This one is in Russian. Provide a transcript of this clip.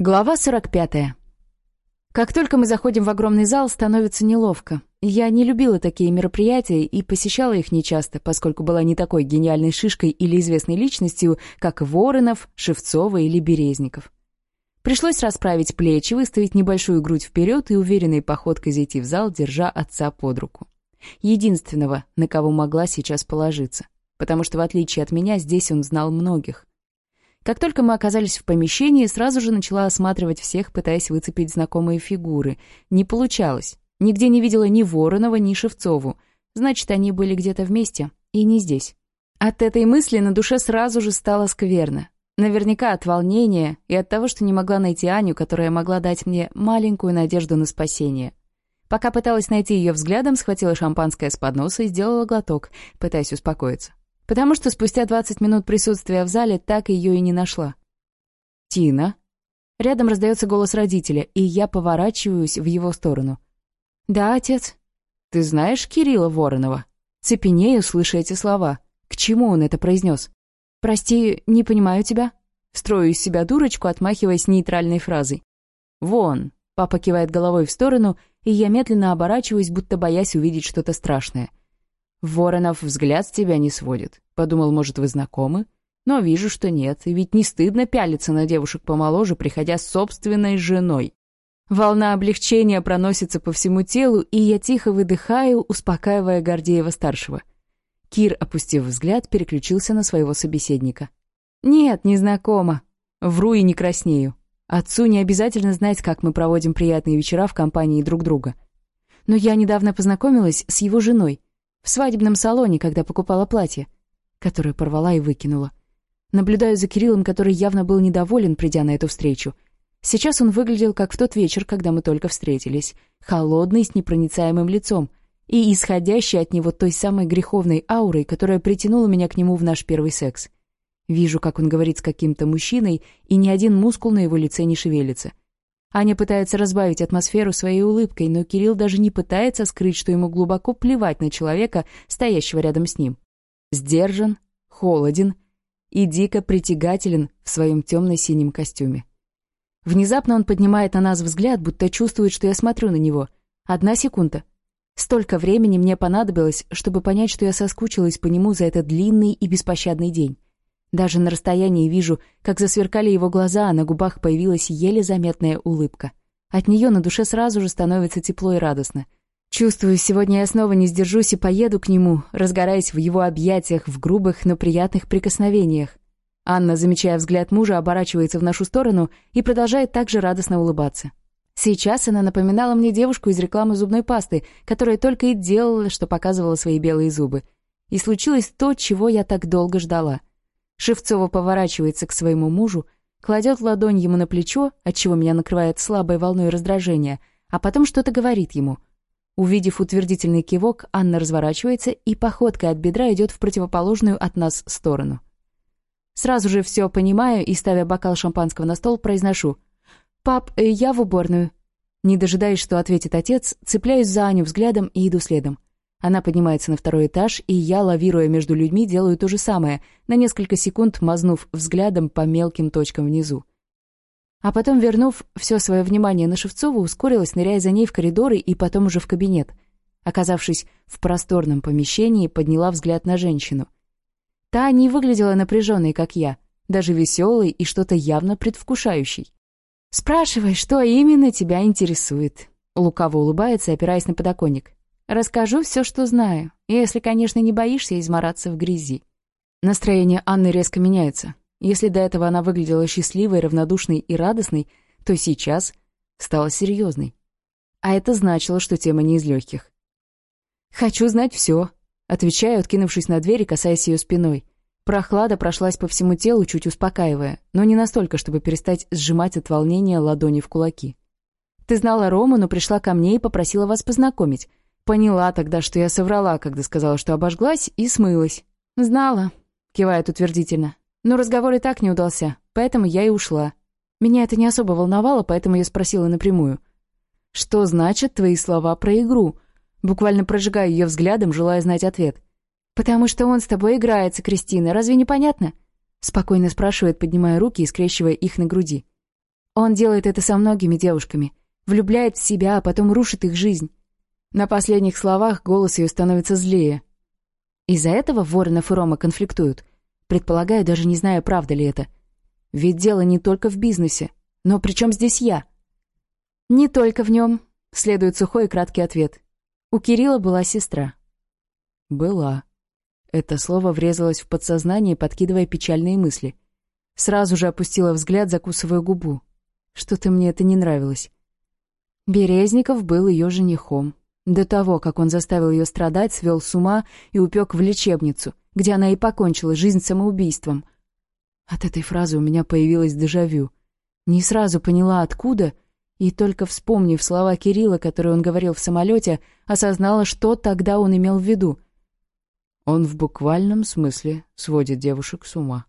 Глава 45. Как только мы заходим в огромный зал, становится неловко. Я не любила такие мероприятия и посещала их нечасто, поскольку была не такой гениальной шишкой или известной личностью, как Воронов, Шевцова или Березников. Пришлось расправить плечи, выставить небольшую грудь вперед и уверенной походкой зайти в зал, держа отца под руку. Единственного, на кого могла сейчас положиться. Потому что, в отличие от меня, здесь он знал многих — как только мы оказались в помещении, сразу же начала осматривать всех, пытаясь выцепить знакомые фигуры. Не получалось. Нигде не видела ни Воронова, ни Шевцову. Значит, они были где-то вместе и не здесь. От этой мысли на душе сразу же стало скверно. Наверняка от волнения и от того, что не могла найти Аню, которая могла дать мне маленькую надежду на спасение. Пока пыталась найти ее взглядом, схватила шампанское с подноса и сделала глоток, пытаясь успокоиться потому что спустя 20 минут присутствия в зале так ее и не нашла. «Тина?» Рядом раздается голос родителя, и я поворачиваюсь в его сторону. «Да, отец». «Ты знаешь Кирилла Воронова?» Цепенею, слыша эти слова. К чему он это произнес? «Прости, не понимаю тебя». Строю из себя дурочку, отмахиваясь нейтральной фразой. «Вон!» — папа кивает головой в сторону, и я медленно оборачиваюсь, будто боясь увидеть что-то страшное — Воронов взгляд с тебя не сводит. Подумал, может, вы знакомы? Но вижу, что нет, и ведь не стыдно пялиться на девушек помоложе, приходя с собственной женой. Волна облегчения проносится по всему телу, и я тихо выдыхаю, успокаивая Гордеева-старшего. Кир, опустив взгляд, переключился на своего собеседника. «Нет, не знакома. Вру и не краснею. Отцу не обязательно знать, как мы проводим приятные вечера в компании друг друга. Но я недавно познакомилась с его женой. в свадебном салоне, когда покупала платье, которое порвала и выкинула. Наблюдаю за Кириллом, который явно был недоволен, придя на эту встречу. Сейчас он выглядел как в тот вечер, когда мы только встретились, холодный, с непроницаемым лицом и исходящий от него той самой греховной аурой, которая притянула меня к нему в наш первый секс. Вижу, как он говорит с каким-то мужчиной, и ни один мускул на его лице не шевелится — Аня пытается разбавить атмосферу своей улыбкой, но Кирилл даже не пытается скрыть, что ему глубоко плевать на человека, стоящего рядом с ним. Сдержан, холоден и дико притягателен в своем темно-синем костюме. Внезапно он поднимает на нас взгляд, будто чувствует, что я смотрю на него. Одна секунда. Столько времени мне понадобилось, чтобы понять, что я соскучилась по нему за этот длинный и беспощадный день. Даже на расстоянии вижу, как засверкали его глаза, а на губах появилась еле заметная улыбка. От нее на душе сразу же становится тепло и радостно. Чувствую, сегодня я снова не сдержусь и поеду к нему, разгораясь в его объятиях, в грубых, но приятных прикосновениях. Анна, замечая взгляд мужа, оборачивается в нашу сторону и продолжает также радостно улыбаться. Сейчас она напоминала мне девушку из рекламы зубной пасты, которая только и делала, что показывала свои белые зубы. И случилось то, чего я так долго ждала — Шевцова поворачивается к своему мужу, кладет ладонь ему на плечо, отчего меня накрывает слабой волной раздражения, а потом что-то говорит ему. Увидев утвердительный кивок, Анна разворачивается и походкой от бедра идет в противоположную от нас сторону. Сразу же все понимаю и, ставя бокал шампанского на стол, произношу «Пап, э, я в уборную». Не дожидаясь, что ответит отец, цепляюсь за Аню взглядом и иду следом. Она поднимается на второй этаж, и я, лавируя между людьми, делаю то же самое, на несколько секунд мазнув взглядом по мелким точкам внизу. А потом, вернув все свое внимание на Шевцову, ускорилась, ныряя за ней в коридоры и потом уже в кабинет. Оказавшись в просторном помещении, подняла взгляд на женщину. Та не выглядела напряженной, как я, даже веселой и что-то явно предвкушающей. «Спрашивай, что именно тебя интересует?» Лукаво улыбается, опираясь на подоконник. Расскажу все, что знаю, если, конечно, не боишься измораться в грязи». Настроение Анны резко меняется. Если до этого она выглядела счастливой, равнодушной и радостной, то сейчас стала серьезной. А это значило, что тема не из легких. «Хочу знать все», — отвечаю, откинувшись на дверь и касаясь ее спиной. Прохлада прошлась по всему телу, чуть успокаивая, но не настолько, чтобы перестать сжимать от волнения ладони в кулаки. «Ты знала Рому, но пришла ко мне и попросила вас познакомить. «Поняла тогда, что я соврала, когда сказала, что обожглась, и смылась». «Знала», — кивает утвердительно. «Но разговор и так не удался, поэтому я и ушла». Меня это не особо волновало, поэтому я спросила напрямую. «Что значат твои слова про игру?» Буквально прожигая ее взглядом, желая знать ответ. «Потому что он с тобой играется, Кристина, разве не понятно?» Спокойно спрашивает, поднимая руки и скрещивая их на груди. «Он делает это со многими девушками. Влюбляет в себя, а потом рушит их жизнь. На последних словах голос ее становится злее. Из-за этого Воронов и Рома конфликтуют. Предполагаю, даже не знаю, правда ли это. Ведь дело не только в бизнесе. Но при чем здесь я? Не только в нем, следует сухой и краткий ответ. У Кирилла была сестра. Была. Это слово врезалось в подсознание, подкидывая печальные мысли. Сразу же опустила взгляд, закусывая губу. Что-то мне это не нравилось. Березников был ее женихом. До того, как он заставил ее страдать, свел с ума и упек в лечебницу, где она и покончила жизнь самоубийством. От этой фразы у меня появилось дежавю. Не сразу поняла, откуда, и только вспомнив слова Кирилла, которые он говорил в самолете, осознала, что тогда он имел в виду. Он в буквальном смысле сводит девушек с ума.